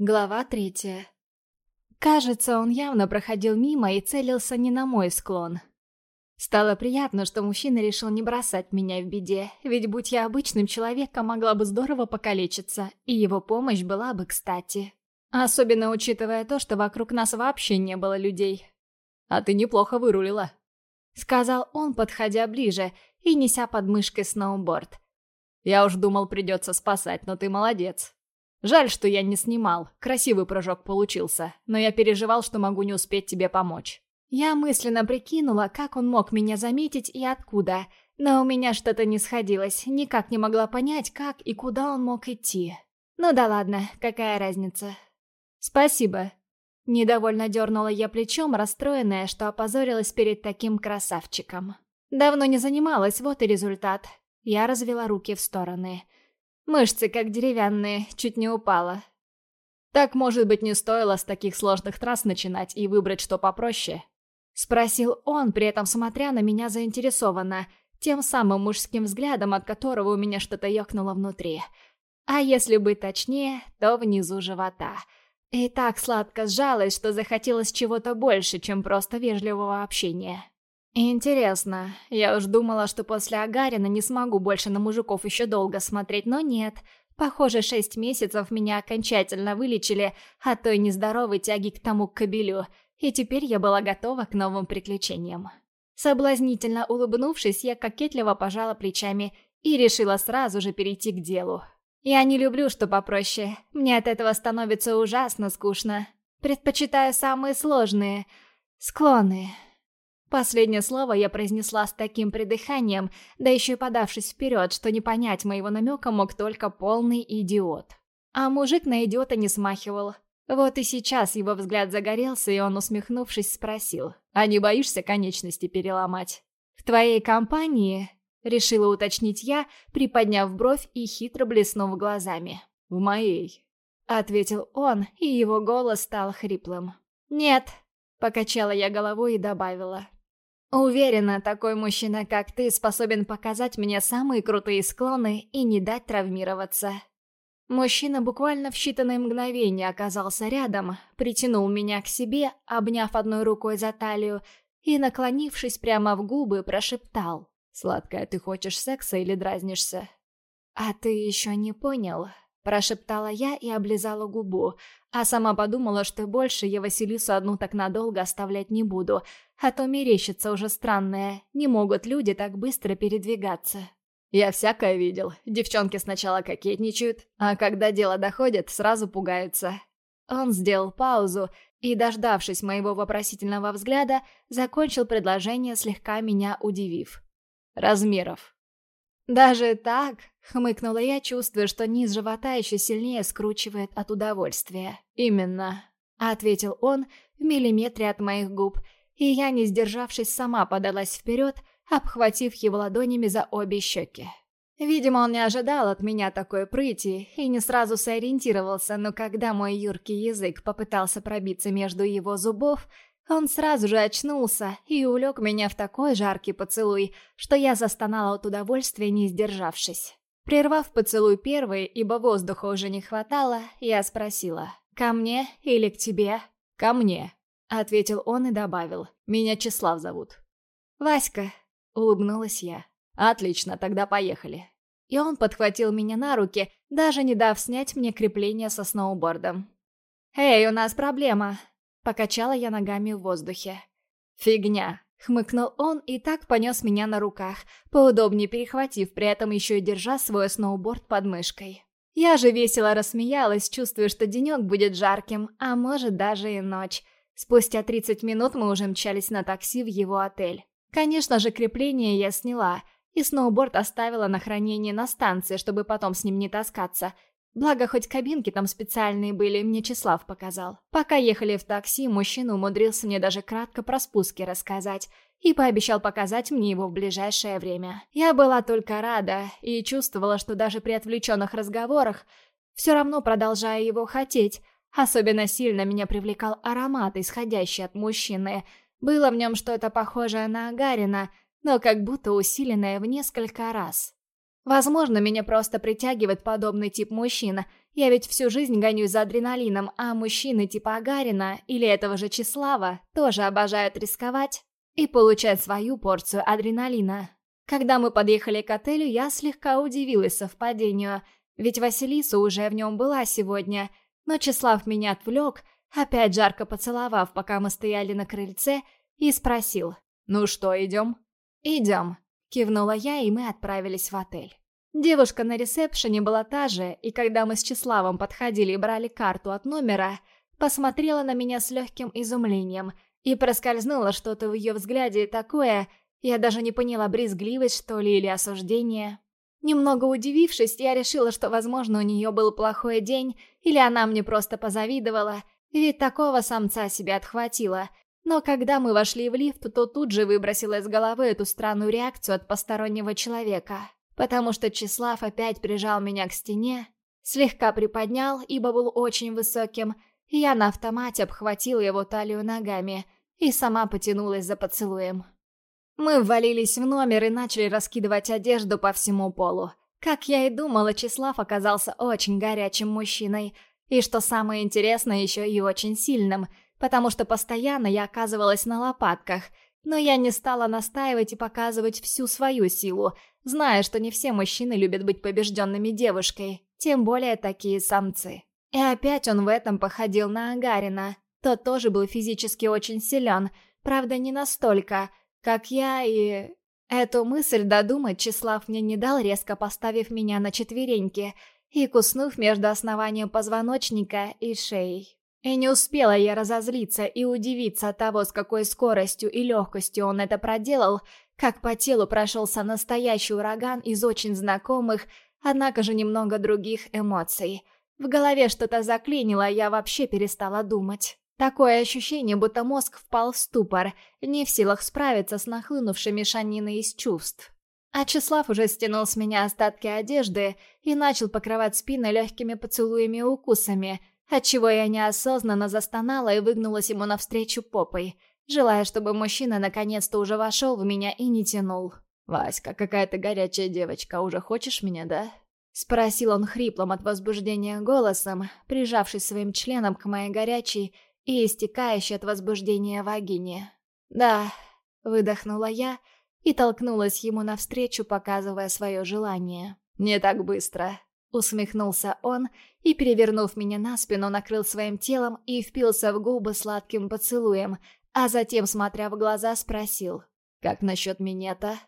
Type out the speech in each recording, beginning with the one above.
Глава третья. Кажется, он явно проходил мимо и целился не на мой склон. Стало приятно, что мужчина решил не бросать меня в беде, ведь будь я обычным человеком, могла бы здорово покалечиться, и его помощь была бы кстати. Особенно учитывая то, что вокруг нас вообще не было людей. «А ты неплохо вырулила», — сказал он, подходя ближе и неся под мышкой сноуборд. «Я уж думал, придется спасать, но ты молодец». Жаль, что я не снимал. Красивый прыжок получился, но я переживал, что могу не успеть тебе помочь. Я мысленно прикинула, как он мог меня заметить и откуда, но у меня что-то не сходилось, никак не могла понять, как и куда он мог идти. Ну да ладно, какая разница. Спасибо. Недовольно дернула я плечом, расстроенная, что опозорилась перед таким красавчиком. Давно не занималась, вот и результат. Я развела руки в стороны. Мышцы как деревянные, чуть не упала. Так, может быть, не стоило с таких сложных трасс начинать и выбрать что попроще? Спросил он, при этом смотря на меня заинтересованно, тем самым мужским взглядом, от которого у меня что-то ёкнуло внутри. А если быть точнее, то внизу живота. И так сладко сжалось, что захотелось чего-то больше, чем просто вежливого общения. Интересно, я уж думала, что после Агарина не смогу больше на мужиков еще долго смотреть, но нет. Похоже, шесть месяцев меня окончательно вылечили от той нездоровой тяги к тому кобелю, и теперь я была готова к новым приключениям. Соблазнительно улыбнувшись, я кокетливо пожала плечами и решила сразу же перейти к делу. Я не люблю, что попроще. Мне от этого становится ужасно скучно. Предпочитаю самые сложные склоны. Последнее слово я произнесла с таким придыханием, да еще и подавшись вперед, что не понять моего намека мог только полный идиот. А мужик на идиота не смахивал. Вот и сейчас его взгляд загорелся, и он, усмехнувшись, спросил. «А не боишься конечности переломать?» «В твоей компании?» — решила уточнить я, приподняв бровь и хитро блеснув глазами. «В моей», — ответил он, и его голос стал хриплым. «Нет», — покачала я головой и добавила. Уверена, такой мужчина, как ты, способен показать мне самые крутые склоны и не дать травмироваться. Мужчина буквально в считанные мгновения оказался рядом, притянул меня к себе, обняв одной рукой за талию и, наклонившись прямо в губы, прошептал. «Сладкая, ты хочешь секса или дразнишься?» «А ты еще не понял?» Прошептала я и облизала губу, а сама подумала, что больше я Василису одну так надолго оставлять не буду, а то мерещится уже странное, не могут люди так быстро передвигаться. Я всякое видел. Девчонки сначала кокетничают, а когда дело доходит, сразу пугаются. Он сделал паузу и, дождавшись моего вопросительного взгляда, закончил предложение, слегка меня удивив. Размеров. «Даже так?» — хмыкнула я, чувствуя, что низ живота еще сильнее скручивает от удовольствия. «Именно», — ответил он в миллиметре от моих губ, и я, не сдержавшись, сама подалась вперед, обхватив его ладонями за обе щеки. Видимо, он не ожидал от меня такой прыти и не сразу сориентировался, но когда мой юркий язык попытался пробиться между его зубов, он сразу же очнулся и улег меня в такой жаркий поцелуй, что я застонала от удовольствия, не сдержавшись. Прервав поцелуй первый, ибо воздуха уже не хватало, я спросила, «Ко мне или к тебе?» «Ко мне», — ответил он и добавил, «Меня Числав зовут». «Васька», — улыбнулась я. «Отлично, тогда поехали». И он подхватил меня на руки, даже не дав снять мне крепление со сноубордом. «Эй, у нас проблема», Покачала я ногами в воздухе. «Фигня!» — хмыкнул он и так понес меня на руках, поудобнее перехватив, при этом еще и держа свой сноуборд под мышкой. Я же весело рассмеялась, чувствуя, что денек будет жарким, а может даже и ночь. Спустя 30 минут мы уже мчались на такси в его отель. Конечно же, крепление я сняла, и сноуборд оставила на хранение на станции, чтобы потом с ним не таскаться — Благо, хоть кабинки там специальные были, мне Числав показал. Пока ехали в такси, мужчина умудрился мне даже кратко про спуски рассказать и пообещал показать мне его в ближайшее время. Я была только рада и чувствовала, что даже при отвлеченных разговорах все равно продолжаю его хотеть. Особенно сильно меня привлекал аромат, исходящий от мужчины. Было в нем что-то похожее на Агарина, но как будто усиленное в несколько раз. Возможно, меня просто притягивает подобный тип мужчин. Я ведь всю жизнь гонюсь за адреналином, а мужчины типа Агарина или этого же Числава тоже обожают рисковать и получать свою порцию адреналина. Когда мы подъехали к отелю, я слегка удивилась совпадению, ведь Василиса уже в нем была сегодня, но Числав меня отвлек, опять жарко поцеловав, пока мы стояли на крыльце, и спросил «Ну что, идем?» «Идем», — кивнула я, и мы отправились в отель. Девушка на ресепшене была та же, и когда мы с Числавом подходили и брали карту от номера, посмотрела на меня с легким изумлением, и проскользнуло что-то в ее взгляде такое, я даже не поняла, брезгливость, что ли, или осуждение. Немного удивившись, я решила, что, возможно, у нее был плохой день, или она мне просто позавидовала, ведь такого самца себе отхватила. Но когда мы вошли в лифт, то тут же выбросила из головы эту странную реакцию от постороннего человека. Потому что Числав опять прижал меня к стене, слегка приподнял, ибо был очень высоким, и я на автомате обхватила его талию ногами и сама потянулась за поцелуем. Мы ввалились в номер и начали раскидывать одежду по всему полу. Как я и думала, Числав оказался очень горячим мужчиной. И что самое интересное, еще и очень сильным, потому что постоянно я оказывалась на лопатках. Но я не стала настаивать и показывать всю свою силу, зная, что не все мужчины любят быть побежденными девушкой, тем более такие самцы. И опять он в этом походил на Агарина. Тот тоже был физически очень силен, правда не настолько, как я и... Эту мысль додумать Числав мне не дал, резко поставив меня на четвереньки и куснув между основанием позвоночника и шеей. И не успела я разозлиться и удивиться от того, с какой скоростью и легкостью он это проделал, как по телу прошелся настоящий ураган из очень знакомых, однако же немного других эмоций. В голове что-то заклинило, а я вообще перестала думать. Такое ощущение, будто мозг впал в ступор, не в силах справиться с нахлынувшей мешаниной из чувств. А Числав уже стянул с меня остатки одежды и начал покрывать спину легкими поцелуями и укусами, отчего я неосознанно застонала и выгнулась ему навстречу попой, желая, чтобы мужчина наконец-то уже вошел в меня и не тянул. «Васька, какая ты горячая девочка, уже хочешь меня, да?» Спросил он хриплым от возбуждения голосом, прижавшись своим членом к моей горячей, и истекающей от возбуждения вагине. «Да», — выдохнула я и толкнулась ему навстречу, показывая свое желание. «Не так быстро», — усмехнулся он и, перевернув меня на спину, накрыл своим телом и впился в губы сладким поцелуем, а затем, смотря в глаза, спросил, «Как насчет минета?»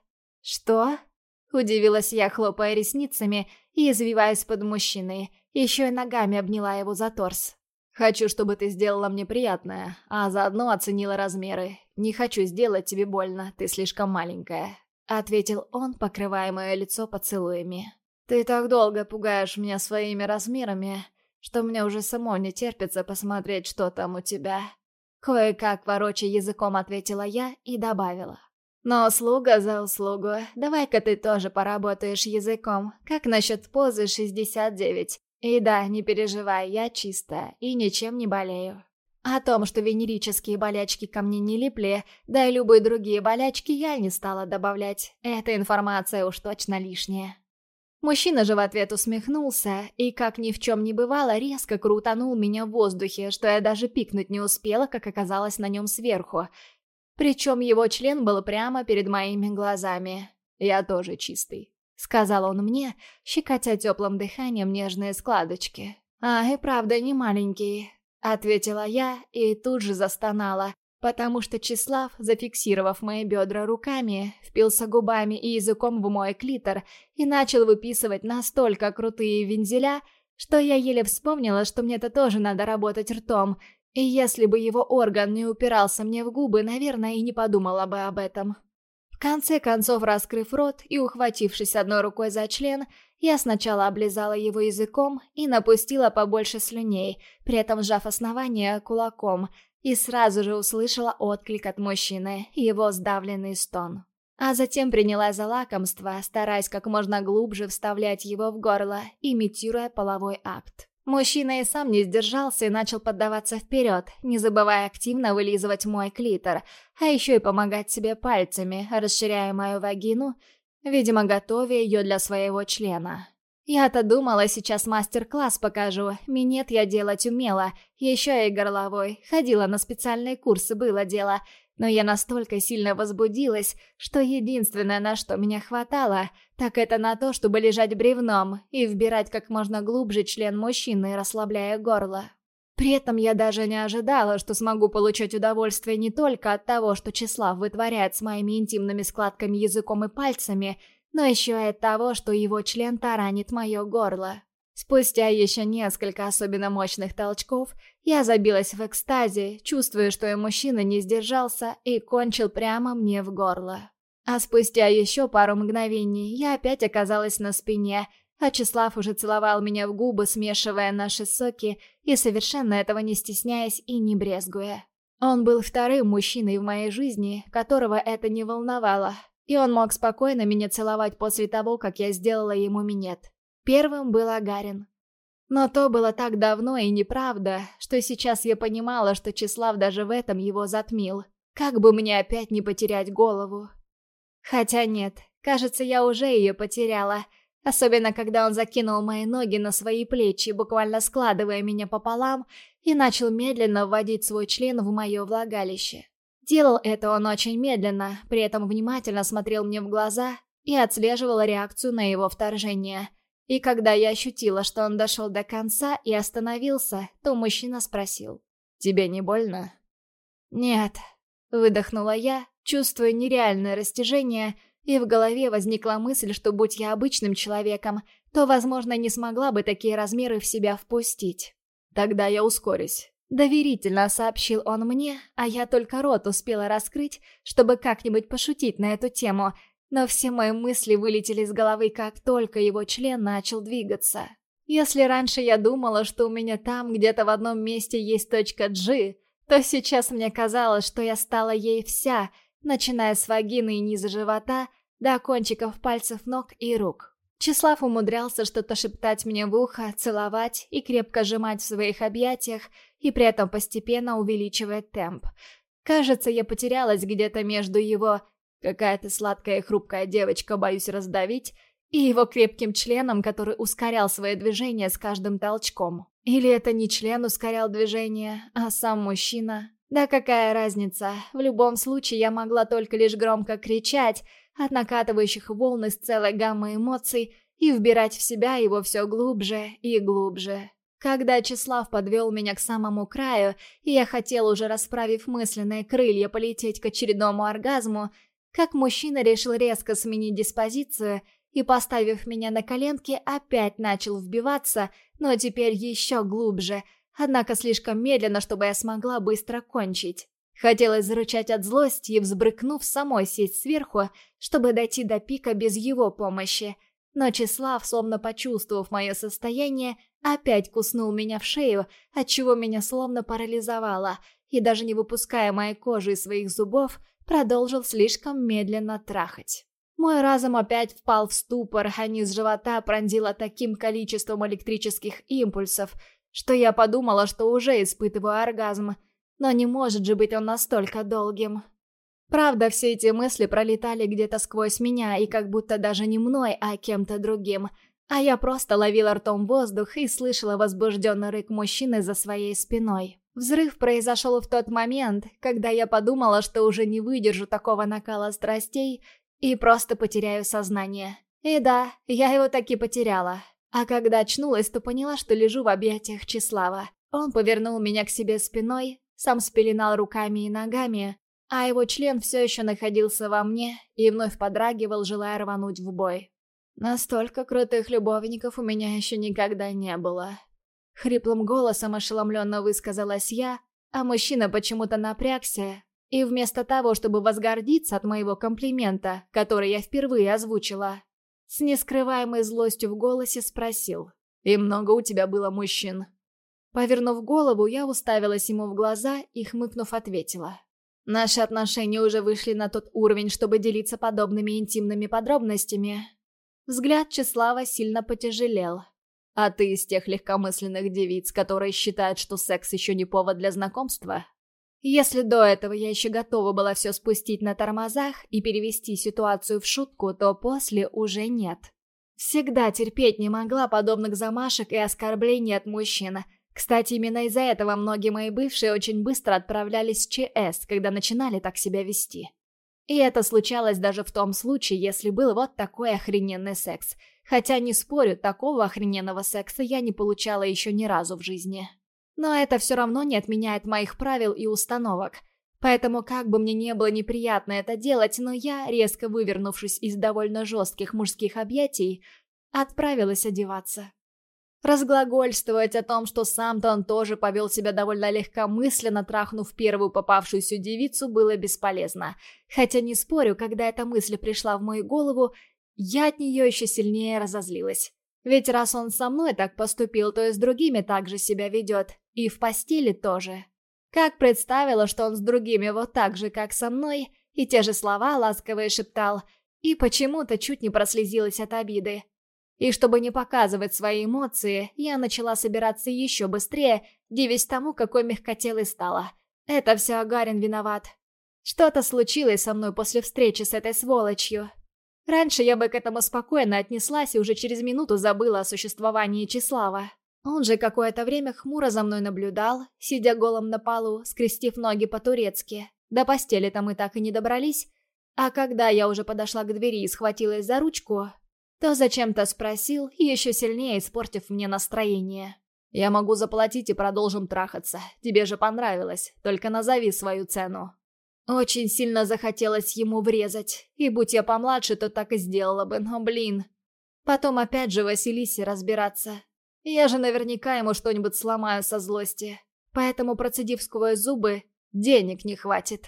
«Что?» — удивилась я, хлопая ресницами и извиваясь под мужчиной, еще и ногами обняла его за торс. Хочу, чтобы ты сделала мне приятное, а заодно оценила размеры. Не хочу сделать тебе больно, ты слишком маленькая», — ответил он, покрывая мое лицо поцелуями. «Ты так долго пугаешь меня своими размерами, что мне уже само не терпится посмотреть, что там у тебя». Кое-как вороча языком ответила я и добавила. «Но услуга за услугу. Давай-ка ты тоже поработаешь языком. Как насчет позы 69? И да, не переживай, я чистая и ничем не болею. О том, что венерические болячки ко мне не липли, да и любые другие болячки я не стала добавлять. Эта информация уж точно лишняя. Мужчина же в ответ усмехнулся и, как ни в чем не бывало, резко крутанул меня в воздухе, что я даже пикнуть не успела, как оказалось на нем сверху. Причем его член был прямо перед моими глазами. Я тоже чистый. — сказал он мне, щекотя теплым дыханием нежные складочки. «А, и правда не маленькие», — ответила я и тут же застонала, потому что Числав, зафиксировав мои бедра руками, впился губами и языком в мой клитор и начал выписывать настолько крутые вензеля, что я еле вспомнила, что мне-то тоже надо работать ртом, и если бы его орган не упирался мне в губы, наверное, и не подумала бы об этом. Конце концов, раскрыв рот и ухватившись одной рукой за член, я сначала облизала его языком и напустила побольше слюней, при этом сжав основание кулаком, и сразу же услышала отклик от мужчины, его сдавленный стон. А затем принялась за лакомство, стараясь как можно глубже вставлять его в горло, имитируя половой акт. Мужчина и сам не сдержался и начал поддаваться вперед, не забывая активно вылизывать мой клитор, а еще и помогать себе пальцами, расширяя мою вагину видимо, готовя ее для своего члена. Я-то думала, сейчас мастер-класс покажу. Минет я делать умела, еще и горловой. Ходила на специальные курсы, было дело. Но я настолько сильно возбудилась, что единственное, на что меня хватало, так это на то, чтобы лежать бревном и вбирать как можно глубже член мужчины, расслабляя горло. При этом я даже не ожидала, что смогу получать удовольствие не только от того, что Числав вытворяет с моими интимными складками языком и пальцами, но еще и от того, что его член таранит мое горло. Спустя еще несколько особенно мощных толчков, я забилась в экстазе, чувствуя, что и мужчина не сдержался и кончил прямо мне в горло. А спустя еще пару мгновений я опять оказалась на спине, а Числав уже целовал меня в губы, смешивая наши соки и совершенно этого не стесняясь и не брезгуя. Он был вторым мужчиной в моей жизни, которого это не волновало, и он мог спокойно меня целовать после того, как я сделала ему минет. Первым был Агарин. Но то было так давно и неправда, что сейчас я понимала, что Числав даже в этом его затмил. Как бы мне опять не потерять голову. Хотя нет, кажется, я уже ее потеряла. Особенно, когда он закинул мои ноги на свои плечи, буквально складывая меня пополам, и начал медленно вводить свой член в мое влагалище. Делал это он очень медленно, при этом внимательно смотрел мне в глаза и отслеживал реакцию на его вторжение – и когда я ощутила, что он дошел до конца и остановился, то мужчина спросил. «Тебе не больно?» «Нет», — выдохнула я, чувствуя нереальное растяжение, и в голове возникла мысль, что будь я обычным человеком, то, возможно, не смогла бы такие размеры в себя впустить. «Тогда я ускорюсь», — доверительно сообщил он мне, а я только рот успела раскрыть, чтобы как-нибудь пошутить на эту тему — но все мои мысли вылетели из головы, как только его член начал двигаться. Если раньше я думала, что у меня там где-то в одном месте есть точка G, то сейчас мне казалось, что я стала ей вся, начиная с вагины и низа живота до кончиков пальцев ног и рук. Числав умудрялся что-то шептать мне в ухо, целовать и крепко сжимать в своих объятиях, и при этом постепенно увеличивать темп. Кажется, я потерялась где-то между его Какая-то сладкая и хрупкая девочка, боюсь раздавить, и его крепким членом, который ускорял свои движения с каждым толчком. Или это не член ускорял движение, а сам мужчина? Да какая разница, в любом случае я могла только лишь громко кричать от накатывающих волн из целой гаммы эмоций и вбирать в себя его все глубже и глубже. Когда Числав подвел меня к самому краю, и я хотел уже расправив мысленные крылья полететь к очередному оргазму, как мужчина решил резко сменить диспозицию и, поставив меня на коленки, опять начал вбиваться, но теперь еще глубже, однако слишком медленно, чтобы я смогла быстро кончить. Хотелось зарычать от злости и, взбрыкнув, самой сесть сверху, чтобы дойти до пика без его помощи. Но Числав, словно почувствовав мое состояние, опять куснул меня в шею, отчего меня словно парализовало, и даже не выпуская моей кожи из своих зубов, продолжил слишком медленно трахать. Мой разум опять впал в ступор, а низ живота пронзило таким количеством электрических импульсов, что я подумала, что уже испытываю оргазм, но не может же быть он настолько долгим. Правда, все эти мысли пролетали где-то сквозь меня и как будто даже не мной, а кем-то другим, а я просто ловила ртом воздух и слышала возбужденный рык мужчины за своей спиной. Взрыв произошел в тот момент, когда я подумала, что уже не выдержу такого накала страстей и просто потеряю сознание. И да, я его таки потеряла. А когда очнулась, то поняла, что лежу в объятиях Числава. Он повернул меня к себе спиной, сам спеленал руками и ногами, а его член все еще находился во мне и вновь подрагивал, желая рвануть в бой. Настолько крутых любовников у меня еще никогда не было. Хриплым голосом ошеломленно высказалась я, а мужчина почему-то напрягся, и вместо того, чтобы возгордиться от моего комплимента, который я впервые озвучила, с нескрываемой злостью в голосе спросил. «И много у тебя было мужчин?» Повернув голову, я уставилась ему в глаза и, хмыкнув, ответила. Наши отношения уже вышли на тот уровень, чтобы делиться подобными интимными подробностями. Взгляд Числава сильно потяжелел, а ты из тех легкомысленных девиц, которые считают, что секс еще не повод для знакомства? Если до этого я еще готова была все спустить на тормозах и перевести ситуацию в шутку, то после уже нет. Всегда терпеть не могла подобных замашек и оскорблений от мужчин. Кстати, именно из-за этого многие мои бывшие очень быстро отправлялись в ЧС, когда начинали так себя вести. И это случалось даже в том случае, если был вот такой охрененный секс. Хотя, не спорю, такого охрененного секса я не получала еще ни разу в жизни. Но это все равно не отменяет моих правил и установок. Поэтому как бы мне не было неприятно это делать, но я, резко вывернувшись из довольно жестких мужских объятий, отправилась одеваться. Разглагольствовать о том, что сам-то он тоже повел себя довольно легкомысленно, трахнув первую попавшуюся девицу, было бесполезно. Хотя не спорю, когда эта мысль пришла в мою голову, я от нее еще сильнее разозлилась. Ведь раз он со мной так поступил, то и с другими так же себя ведет. И в постели тоже. Как представила, что он с другими вот так же, как со мной, и те же слова ласковые шептал, и почему-то чуть не прослезилась от обиды. И чтобы не показывать свои эмоции, я начала собираться еще быстрее, дивясь тому, какой мягкотелой стала. Это все Агарин виноват. Что-то случилось со мной после встречи с этой сволочью. Раньше я бы к этому спокойно отнеслась и уже через минуту забыла о существовании Числава. Он же какое-то время хмуро за мной наблюдал, сидя голым на полу, скрестив ноги по-турецки. До постели-то мы так и не добрались. А когда я уже подошла к двери и схватилась за ручку, то зачем-то спросил, еще сильнее испортив мне настроение. «Я могу заплатить и продолжим трахаться. Тебе же понравилось. Только назови свою цену». Очень сильно захотелось ему врезать. И будь я помладше, то так и сделала бы, но блин. Потом опять же Василисе разбираться. Я же наверняка ему что-нибудь сломаю со злости. Поэтому, процедив сквозь зубы, денег не хватит.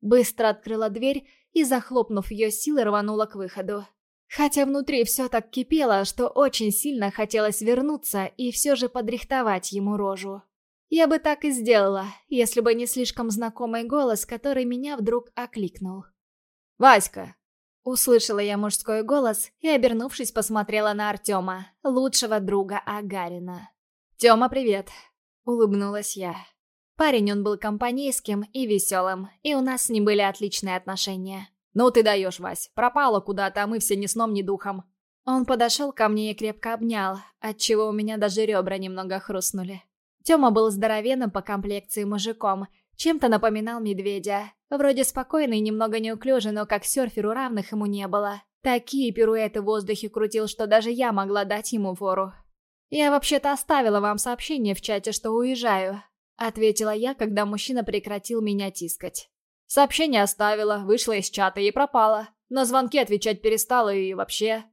Быстро открыла дверь и, захлопнув ее силой, рванула к выходу. Хотя внутри все так кипело, что очень сильно хотелось вернуться и все же подрихтовать ему рожу. Я бы так и сделала, если бы не слишком знакомый голос, который меня вдруг окликнул. «Васька!» Услышала я мужской голос и, обернувшись, посмотрела на Артема, лучшего друга Агарина. «Тема, привет!» — улыбнулась я. Парень он был компанейским и веселым, и у нас с ним были отличные отношения. «Ну ты даешь, Вась, пропала куда-то, а мы все ни сном, ни духом». Он подошел ко мне и крепко обнял, отчего у меня даже ребра немного хрустнули. Тёма был здоровенным по комплекции мужиком, чем-то напоминал медведя. Вроде спокойный, немного неуклюжий, но как серферу равных ему не было. Такие пируэты в воздухе крутил, что даже я могла дать ему фору. «Я вообще-то оставила вам сообщение в чате, что уезжаю», — ответила я, когда мужчина прекратил меня тискать. Сообщение оставила, вышла из чата и пропала. На звонки отвечать перестала и вообще...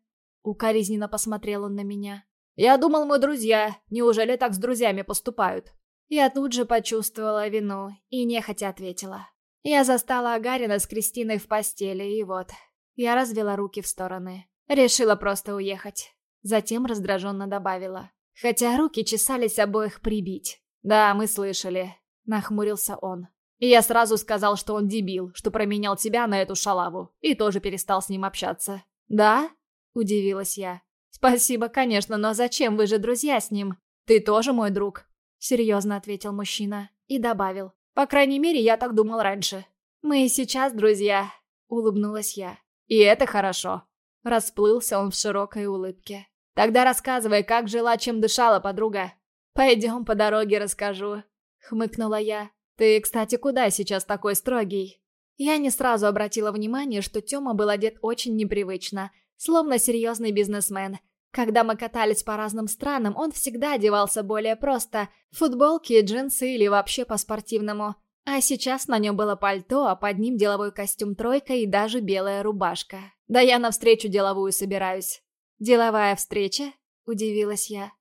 Укоризненно посмотрел он на меня. «Я думал, мы друзья. Неужели так с друзьями поступают?» Я тут же почувствовала вину и нехотя ответила. Я застала Агарина с Кристиной в постели, и вот. Я развела руки в стороны. Решила просто уехать. Затем раздраженно добавила. Хотя руки чесались обоих прибить. «Да, мы слышали», — нахмурился он. Я сразу сказал, что он дебил, что променял тебя на эту шалаву, и тоже перестал с ним общаться. «Да?» — удивилась я. «Спасибо, конечно, но зачем? Вы же друзья с ним. Ты тоже мой друг. Серьезно ответил мужчина и добавил. По крайней мере, я так думал раньше. Мы и сейчас друзья, улыбнулась я. И это хорошо. Расплылся он в широкой улыбке. Тогда рассказывай, как жила, чем дышала подруга. Пойдем по дороге расскажу. Хмыкнула я. Ты, кстати, куда сейчас такой строгий? Я не сразу обратила внимание, что Тёма был одет очень непривычно, словно серьезный бизнесмен, когда мы катались по разным странам, он всегда одевался более просто. Футболки, джинсы или вообще по-спортивному. А сейчас на нем было пальто, а под ним деловой костюм «тройка» и даже белая рубашка. Да я на встречу деловую собираюсь. «Деловая встреча?» – удивилась я.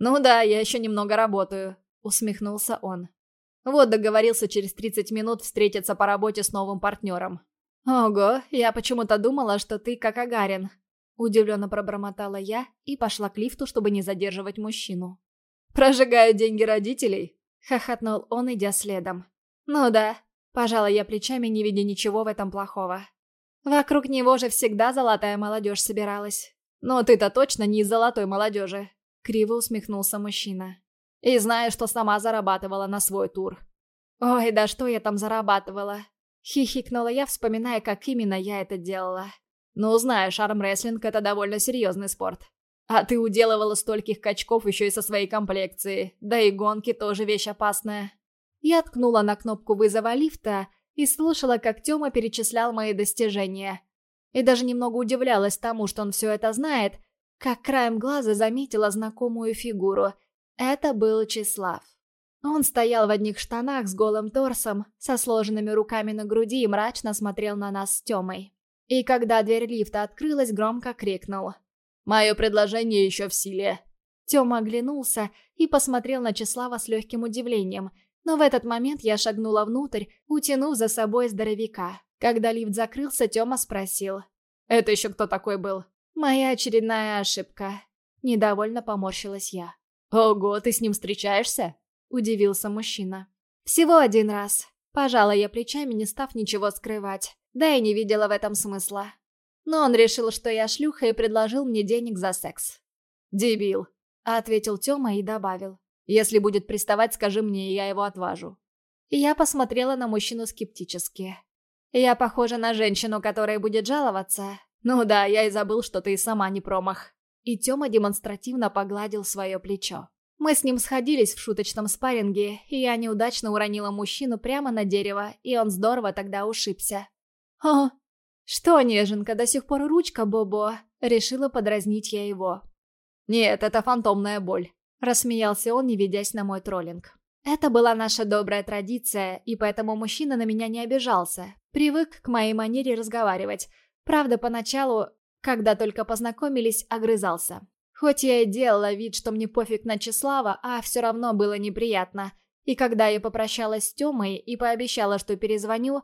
«Ну да, я еще немного работаю», – усмехнулся он. Вот договорился через 30 минут встретиться по работе с новым партнером. «Ого, я почему-то думала, что ты как Агарин», Удивленно пробормотала я и пошла к лифту, чтобы не задерживать мужчину. «Прожигаю деньги родителей?» — хохотнул он, идя следом. «Ну да», — пожала я плечами, не видя ничего в этом плохого. Вокруг него же всегда золотая молодежь собиралась. «Но ты-то точно не из золотой молодежи», — криво усмехнулся мужчина. «И знаю, что сама зарабатывала на свой тур». Ой, да что я там зарабатывала? Хихикнула я, вспоминая, как именно я это делала. Ну, знаешь, армрестлинг — это довольно серьезный спорт. А ты уделывала стольких качков еще и со своей комплекцией. Да и гонки тоже вещь опасная. Я ткнула на кнопку вызова лифта и слушала, как Тёма перечислял мои достижения. И даже немного удивлялась тому, что он все это знает, как краем глаза заметила знакомую фигуру. Это был Числав. Он стоял в одних штанах с голым торсом, со сложенными руками на груди и мрачно смотрел на нас с Тёмой. И когда дверь лифта открылась, громко крикнул. «Мое предложение еще в силе». Тёма оглянулся и посмотрел на Числава с легким удивлением, но в этот момент я шагнула внутрь, утянув за собой здоровяка. Когда лифт закрылся, Тёма спросил. «Это еще кто такой был?» «Моя очередная ошибка». Недовольно поморщилась я. «Ого, ты с ним встречаешься?» Удивился мужчина. «Всего один раз». Пожала я плечами, не став ничего скрывать. Да и не видела в этом смысла. Но он решил, что я шлюха и предложил мне денег за секс. «Дебил», — ответил Тёма и добавил. «Если будет приставать, скажи мне, и я его отважу». Я посмотрела на мужчину скептически. «Я похожа на женщину, которая будет жаловаться?» «Ну да, я и забыл, что ты и сама не промах». И Тёма демонстративно погладил свое плечо. Мы с ним сходились в шуточном спарринге, и я неудачно уронила мужчину прямо на дерево, и он здорово тогда ушибся. «О, что, неженка, до сих пор ручка, Бобо?» Решила подразнить я его. «Нет, это фантомная боль», — рассмеялся он, не ведясь на мой троллинг. Это была наша добрая традиция, и поэтому мужчина на меня не обижался. Привык к моей манере разговаривать. Правда, поначалу, когда только познакомились, огрызался. Хоть я и делала вид, что мне пофиг на Числава, а все равно было неприятно. И когда я попрощалась с Тёмой и пообещала, что перезвоню,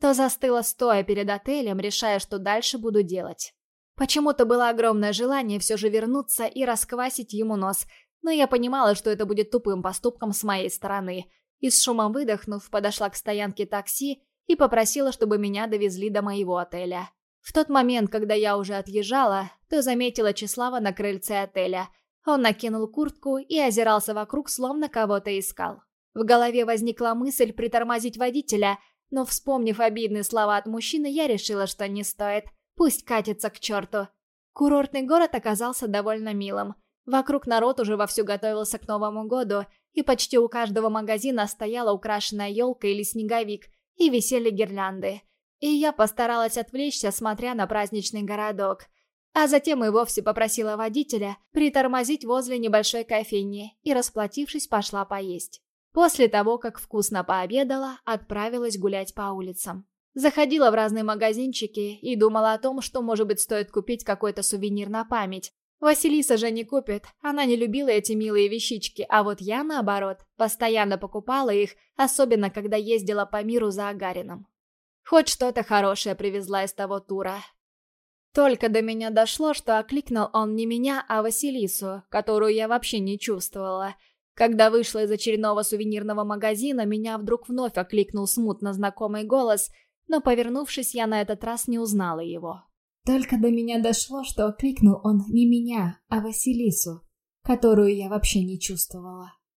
то застыла стоя перед отелем, решая, что дальше буду делать. Почему-то было огромное желание все же вернуться и расквасить ему нос, но я понимала, что это будет тупым поступком с моей стороны. И с шумом выдохнув, подошла к стоянке такси и попросила, чтобы меня довезли до моего отеля. В тот момент, когда я уже отъезжала, то заметила Числава на крыльце отеля. Он накинул куртку и озирался вокруг, словно кого-то искал. В голове возникла мысль притормозить водителя – но, вспомнив обидные слова от мужчины, я решила, что не стоит. Пусть катится к черту. Курортный город оказался довольно милым. Вокруг народ уже вовсю готовился к Новому году, и почти у каждого магазина стояла украшенная елка или снеговик, и висели гирлянды. И я постаралась отвлечься, смотря на праздничный городок. А затем и вовсе попросила водителя притормозить возле небольшой кофейни и, расплатившись, пошла поесть. После того, как вкусно пообедала, отправилась гулять по улицам. Заходила в разные магазинчики и думала о том, что, может быть, стоит купить какой-то сувенир на память. Василиса же не купит, она не любила эти милые вещички, а вот я, наоборот, постоянно покупала их, особенно когда ездила по миру за Агарином. Хоть что-то хорошее привезла из того тура. Только до меня дошло, что окликнул он не меня, а Василису, которую я вообще не чувствовала – когда вышла из очередного сувенирного магазина, меня вдруг вновь окликнул смутно знакомый голос, но, повернувшись, я на этот раз не узнала его. Только до меня дошло, что окликнул он не меня, а Василису, которую я вообще не чувствовала.